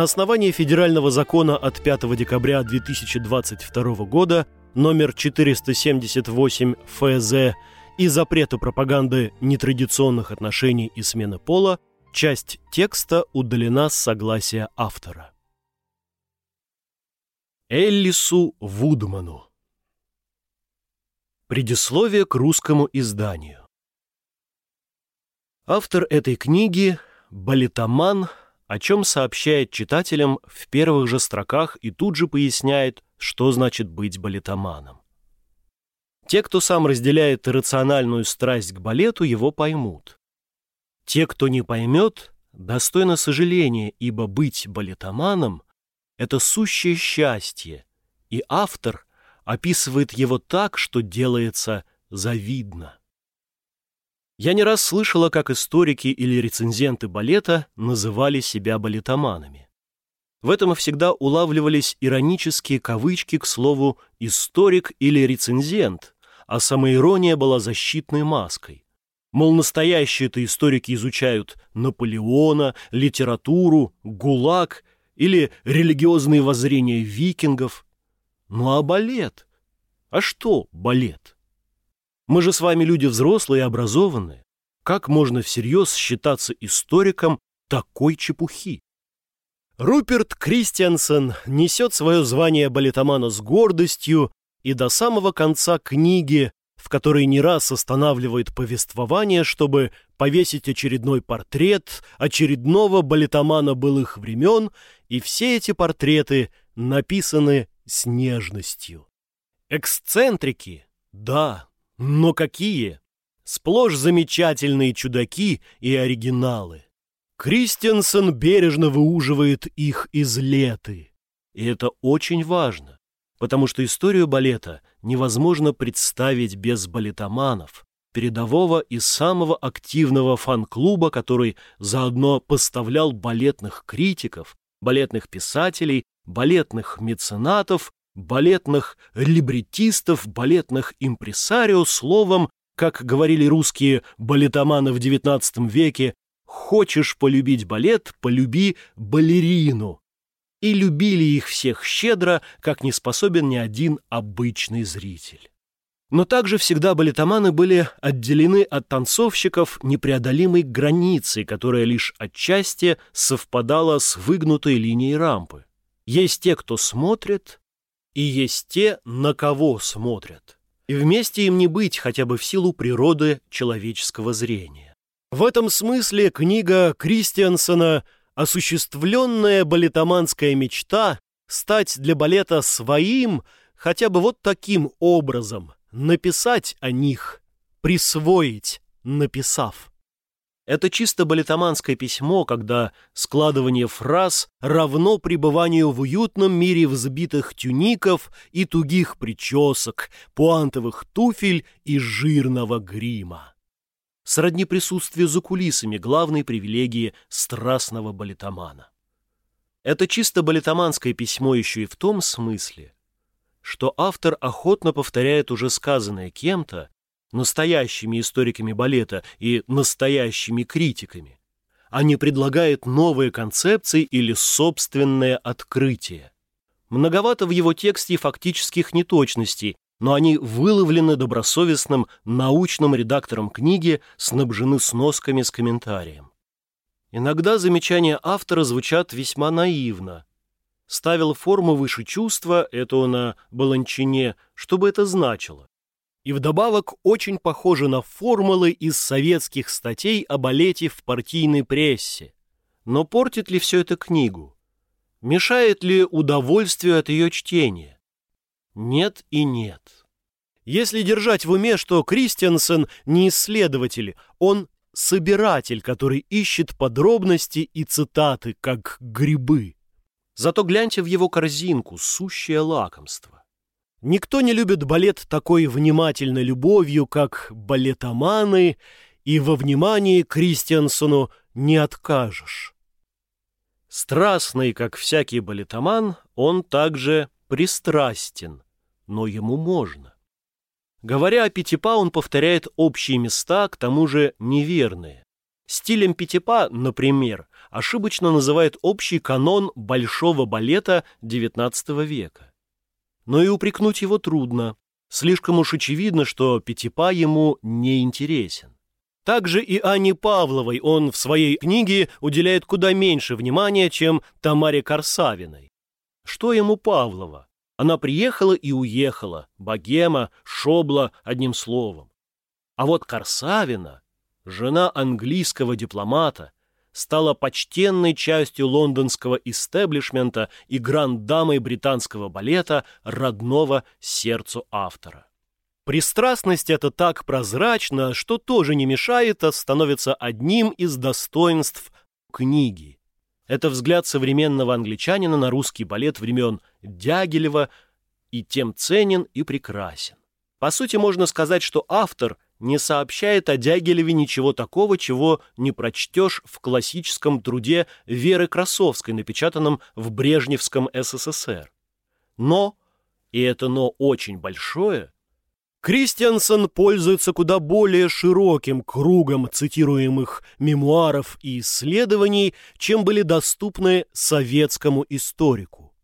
На основании федерального закона от 5 декабря 2022 года номер 478 ФЗ и запрета пропаганды нетрадиционных отношений и смены пола, часть текста удалена с согласия автора. Эллису Вудману Предисловие к русскому изданию Автор этой книги – балетоман, о чем сообщает читателям в первых же строках и тут же поясняет, что значит быть балетоманом. Те, кто сам разделяет иррациональную страсть к балету, его поймут. Те, кто не поймет, достойно сожаления, ибо быть балетоманом — это сущее счастье, и автор описывает его так, что делается завидно. Я не раз слышала, как историки или рецензенты балета называли себя балетоманами. В этом всегда улавливались иронические кавычки к слову «историк» или «рецензент», а самоирония была защитной маской. Мол, настоящие-то историки изучают Наполеона, литературу, ГУЛАГ или религиозные воззрения викингов. Ну а балет? А что балет? Мы же с вами люди взрослые и образованные. Как можно всерьез считаться историком такой чепухи? Руперт Кристиансен несет свое звание балетомана с гордостью и до самого конца книги, в которой не раз останавливает повествование, чтобы повесить очередной портрет очередного балетомана былых времен, и все эти портреты написаны с нежностью. Эксцентрики? Да, но какие? Сплошь замечательные чудаки и оригиналы. Кристиансен бережно выуживает их из леты. И это очень важно, потому что историю балета невозможно представить без балетоманов, передового и самого активного фан-клуба, который заодно поставлял балетных критиков, балетных писателей, балетных меценатов, балетных либретистов, балетных импресарио, словом, как говорили русские балетоманы в XIX веке, Хочешь полюбить балет, полюби балерину. И любили их всех щедро, как не способен ни один обычный зритель. Но также всегда балетоманы были отделены от танцовщиков непреодолимой границей, которая лишь отчасти совпадала с выгнутой линией рампы. Есть те, кто смотрит, и есть те, на кого смотрят. И вместе им не быть хотя бы в силу природы человеческого зрения. В этом смысле книга Кристиансона «Осуществленная балетоманская мечта» стать для балета своим хотя бы вот таким образом, написать о них, присвоить, написав. Это чисто балетоманское письмо, когда складывание фраз равно пребыванию в уютном мире взбитых тюников и тугих причесок, пуантовых туфель и жирного грима сродни присутствию за кулисами главной привилегии страстного балетомана. Это чисто балетоманское письмо еще и в том смысле, что автор охотно повторяет уже сказанное кем-то, настоящими историками балета и настоящими критиками, а не предлагает новые концепции или собственное открытие. Многовато в его тексте фактических неточностей, но они выловлены добросовестным научным редактором книги, снабжены сносками с комментарием. Иногда замечания автора звучат весьма наивно. Ставил форму выше чувства, это на баланчине, чтобы это значило. И вдобавок очень похоже на формулы из советских статей о балете в партийной прессе. Но портит ли все это книгу? Мешает ли удовольствию от ее чтения? Нет и нет. Если держать в уме, что Кристиансен не исследователь, он собиратель, который ищет подробности и цитаты, как грибы. Зато гляньте в его корзинку, сущее лакомство. Никто не любит балет такой внимательной любовью, как балетоманы, и во внимании Кристиансону не откажешь. Страстный, как всякий балетоман, он также пристрастен, но ему можно. Говоря о Пятипа, он повторяет общие места, к тому же неверные. Стилем Пятипа, например, ошибочно называет общий канон большого балета XIX века. Но и упрекнуть его трудно. Слишком уж очевидно, что Пятипа ему не интересен. Также и Анне Павловой он в своей книге уделяет куда меньше внимания, чем Тамаре Корсавиной. Что ему Павлова? Она приехала и уехала, богема, шобла, одним словом. А вот Корсавина, жена английского дипломата, стала почтенной частью лондонского истеблишмента и гранд-дамой британского балета, родного сердцу автора. Пристрастность это так прозрачно, что тоже не мешает, а становится одним из достоинств книги. Это взгляд современного англичанина на русский балет времен Дягилева и тем ценен и прекрасен. По сути, можно сказать, что автор не сообщает о Дягилеве ничего такого, чего не прочтешь в классическом труде Веры Красовской, напечатанном в Брежневском СССР. Но, и это «но» очень большое, Кристиансон пользуется куда более широким кругом цитируемых мемуаров и исследований, чем были доступны советскому историку.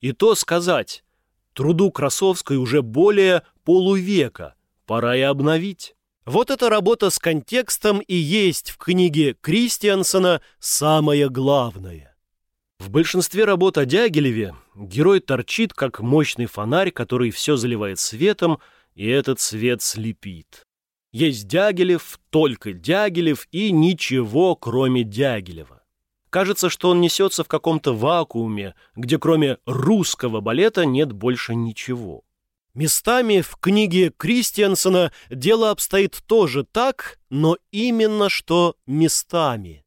И то сказать, труду Красовской уже более полувека, пора и обновить. Вот эта работа с контекстом и есть в книге Кристиансона самое главное. В большинстве работ о Дягилеве герой торчит, как мощный фонарь, который все заливает светом, и этот свет слепит. Есть Дягилев, только Дягилев и ничего, кроме Дягилева. Кажется, что он несется в каком-то вакууме, где кроме русского балета нет больше ничего. Местами в книге Кристиансона дело обстоит тоже так, но именно что местами.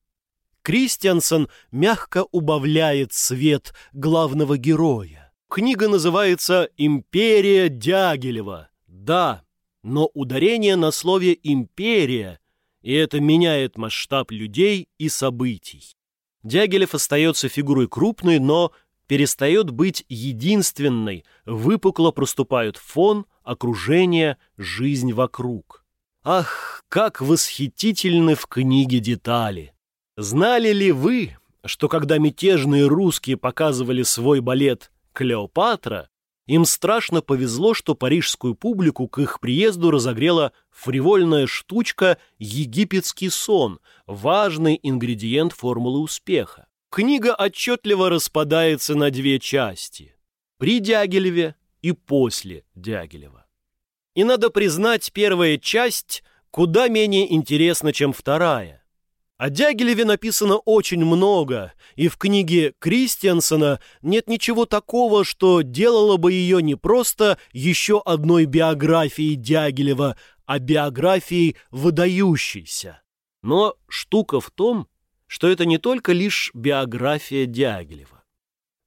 Кристиансон мягко убавляет свет главного героя. Книга называется «Империя Дягилева», да, но ударение на слове «империя», и это меняет масштаб людей и событий. Дягилев остается фигурой крупной, но перестает быть единственной, выпукло проступают фон, окружение, жизнь вокруг. Ах, как восхитительны в книге детали! Знали ли вы, что когда мятежные русские показывали свой балет «Клеопатра», им страшно повезло, что парижскую публику к их приезду разогрела фривольная штучка «Египетский сон», важный ингредиент формулы успеха. Книга отчетливо распадается на две части – при Дягилеве и после Дягилева. И надо признать, первая часть куда менее интересна, чем вторая – о Дягилеве написано очень много, и в книге Кристиансона нет ничего такого, что делало бы ее не просто еще одной биографией Дягилева, а биографией выдающейся. Но штука в том, что это не только лишь биография Дягилева.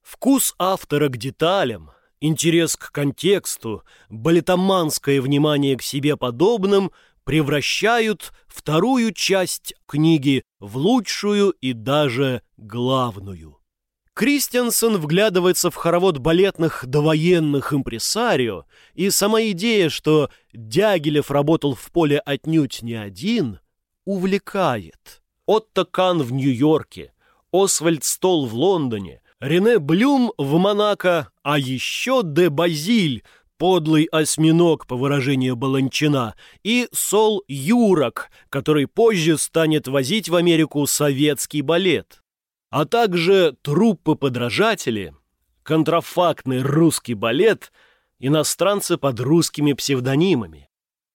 Вкус автора к деталям, интерес к контексту, балетоманское внимание к себе подобным – превращают вторую часть книги в лучшую и даже главную. Кристиансен вглядывается в хоровод балетных довоенных импресарио, и сама идея, что Дягилев работал в поле отнюдь не один, увлекает. Отто Кан в Нью-Йорке, Освальд Стол в Лондоне, Рене Блюм в Монако, а еще де Базиль – подлый осьминог, по выражению Баланчина, и Сол Юрок, который позже станет возить в Америку советский балет, а также труппы-подражатели, контрафактный русский балет, иностранцы под русскими псевдонимами.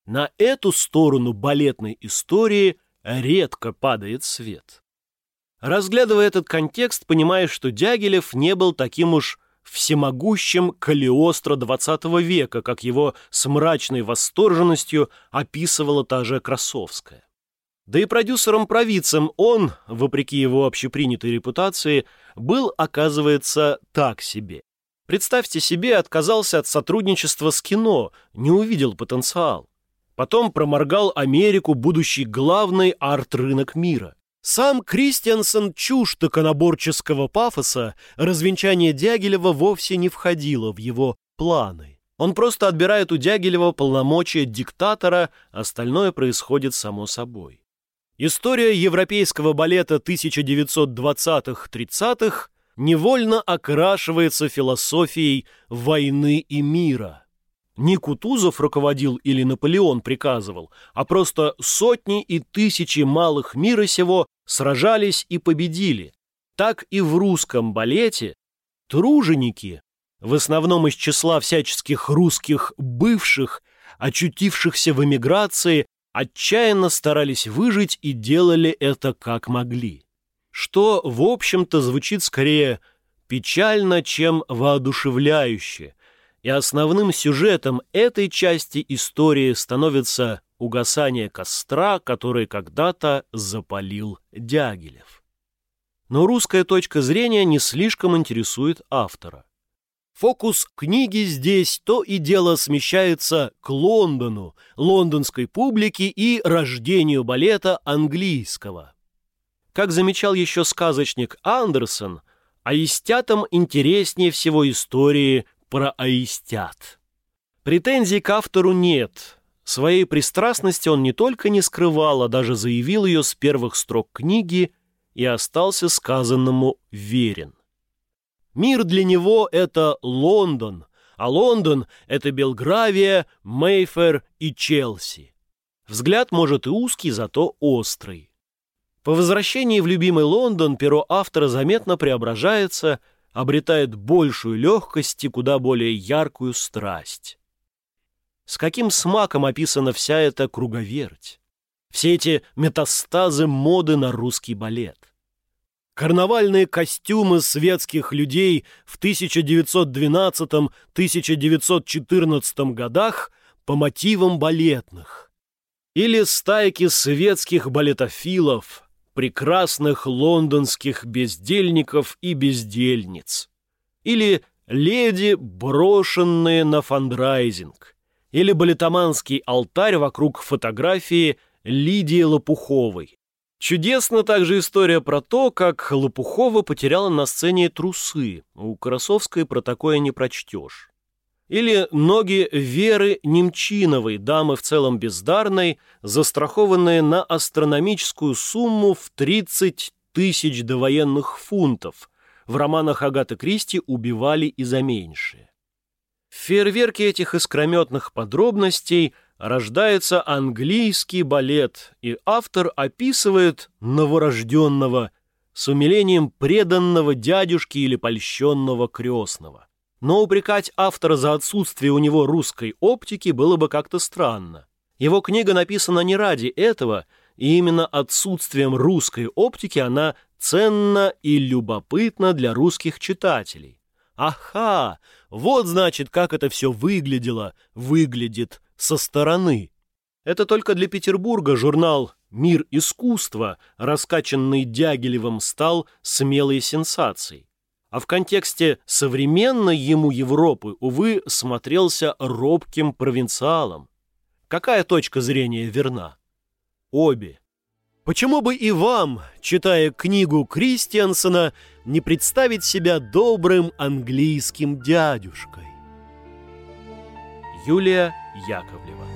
На эту сторону балетной истории редко падает свет. Разглядывая этот контекст, понимаешь, что Дягилев не был таким уж всемогущим Калиостро XX века, как его с мрачной восторженностью описывала та же Красовская. Да и продюсером-провидцем он, вопреки его общепринятой репутации, был, оказывается, так себе. Представьте себе, отказался от сотрудничества с кино, не увидел потенциал. Потом проморгал Америку, будущий главный арт-рынок мира. Сам Кристиансен чушь токоноборческого пафоса, развенчание Дягилева вовсе не входило в его планы. Он просто отбирает у Дягилева полномочия диктатора, остальное происходит само собой. История европейского балета 1920-30-х невольно окрашивается философией войны и мира. Не Кутузов руководил или Наполеон приказывал, а просто сотни и тысячи малых мира сего сражались и победили. Так и в русском балете труженики, в основном из числа всяческих русских бывших, очутившихся в эмиграции, отчаянно старались выжить и делали это как могли. Что, в общем-то, звучит скорее печально, чем воодушевляюще, и основным сюжетом этой части истории становится угасание костра, который когда-то запалил Дягилев. Но русская точка зрения не слишком интересует автора. Фокус книги здесь то и дело смещается к Лондону, лондонской публике и рождению балета английского. Как замечал еще сказочник Андерсон, аистятам интереснее всего истории про аистят. Претензий к автору нет. Своей пристрастности он не только не скрывал, а даже заявил ее с первых строк книги и остался сказанному верен. Мир для него — это Лондон, а Лондон — это Белгравия, Мейфер и Челси. Взгляд, может, и узкий, зато острый. По возвращении в любимый Лондон перо автора заметно преображается, обретает большую легкость и куда более яркую страсть. С каким смаком описана вся эта круговерть? Все эти метастазы моды на русский балет. Карнавальные костюмы светских людей в 1912-1914 годах по мотивам балетных. Или стайки светских балетофилов, прекрасных лондонских бездельников и бездельниц. Или леди, брошенные на фандрайзинг. Или балетоманский алтарь вокруг фотографии Лидии Лопуховой. Чудесна также история про то, как Лопухова потеряла на сцене трусы. У Красовской про такое не прочтешь. Или ноги Веры Немчиновой, дамы в целом бездарной, застрахованные на астрономическую сумму в 30 тысяч довоенных фунтов. В романах Агаты Кристи убивали и за меньшее. В фейерверке этих искрометных подробностей – рождается английский балет, и автор описывает новорожденного с умилением преданного дядюшки или польщенного крестного. Но упрекать автора за отсутствие у него русской оптики было бы как-то странно. Его книга написана не ради этого, и именно отсутствием русской оптики она ценна и любопытна для русских читателей. Аха! Вот, значит, как это все выглядело, выглядит со стороны. Это только для Петербурга журнал «Мир искусства», раскачанный Дягилевым, стал смелой сенсацией. А в контексте современной ему Европы, увы, смотрелся робким провинциалом. Какая точка зрения верна? Обе. Почему бы и вам, читая книгу Кристиансона, не представить себя добрым английским дядюшкой? Юлия Яковлева